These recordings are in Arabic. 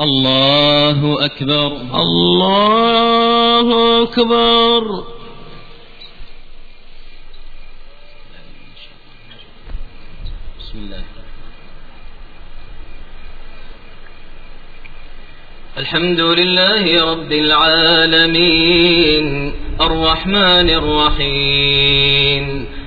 الله أكبر. الله أكبر. بسم الله. الحمد لله رب العالمين. الرحمن الرحيم.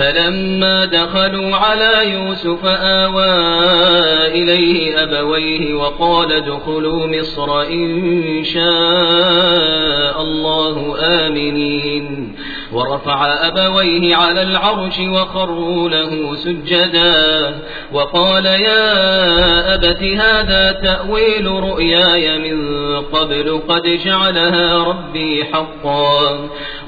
فلما دخلوا على يوسف آوى إليه أبويه وقال ادخلوا مصر إن شاء الله آمنين. ورفع أبويه على العرش وخروا له سجدا. وقال يا أبت هذا تأويل رؤياي من قبل قد جعلها ربي حقا.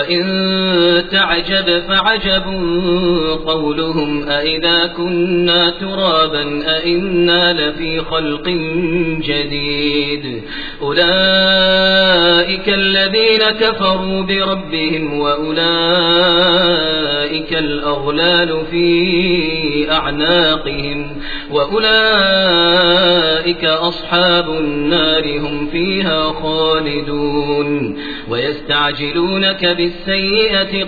وإن تعجب فعجب قولهم أئذا كنا ترابا أئنا لفي خلق جديد. أولئك الذين كفروا بربهم وأولئك الأغلال في أعناقهم وأولئك أصحاب النار هم فيها خالدون. ويستعجلونك بالسيئة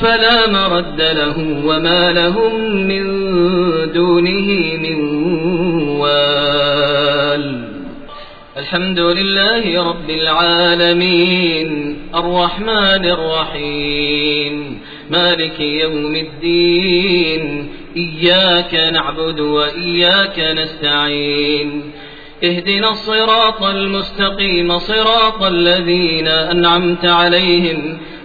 فلا مرد له وما لهم من دونه من وال. الحمد لله رب العالمين. الرحمن الرحيم. مالك يوم الدين. إياك نعبد وإياك نستعين. اهدنا الصراط المستقيم صراط الذين أنعمت عليهم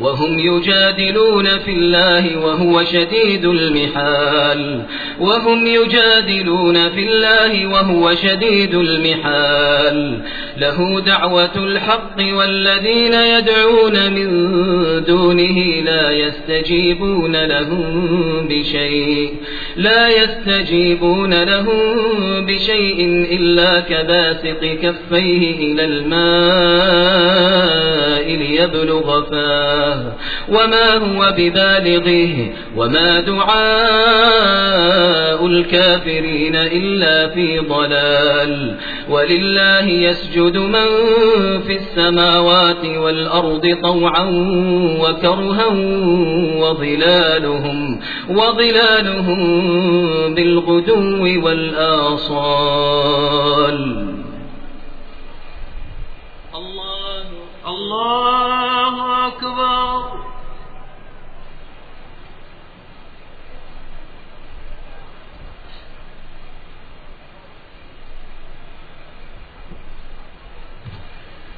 وهم يجادلون في الله وهو شديد المحال. وهم يجادلون في الله وهو شديد المحال. له دعوة الحق والذين يدعون من دونه لا يستجيبون لهم بشيء لا يستجيبون لهم بشيء إلا كباسط كفيه إلى الماء ليبلغ فاه. وما هو ببالغه؟ وما دعاء الكافرين إلا في ضلال. ولله يسجد من في السماوات والأرض طوعا وكرها وظلالهم وظلالهم بالغدو والآصال. الله الله أكبر.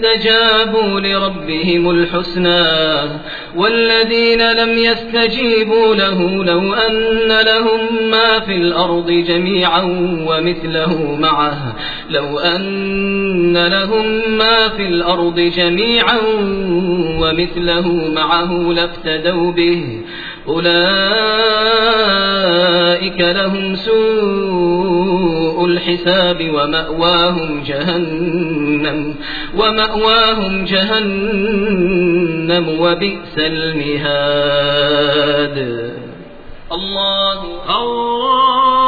استجابوا لربهم الحسنى والذين لم يستجيبوا له لو أن لهم ما في الأرض جميعا ومثله معه لو أن لهم ما في الأرض جميعا ومثله معه لافتدوا به. أولئك لهم سوء الحساب ومأواهم جهنم ومأواهم جهنم وبئس المهاد. الله الله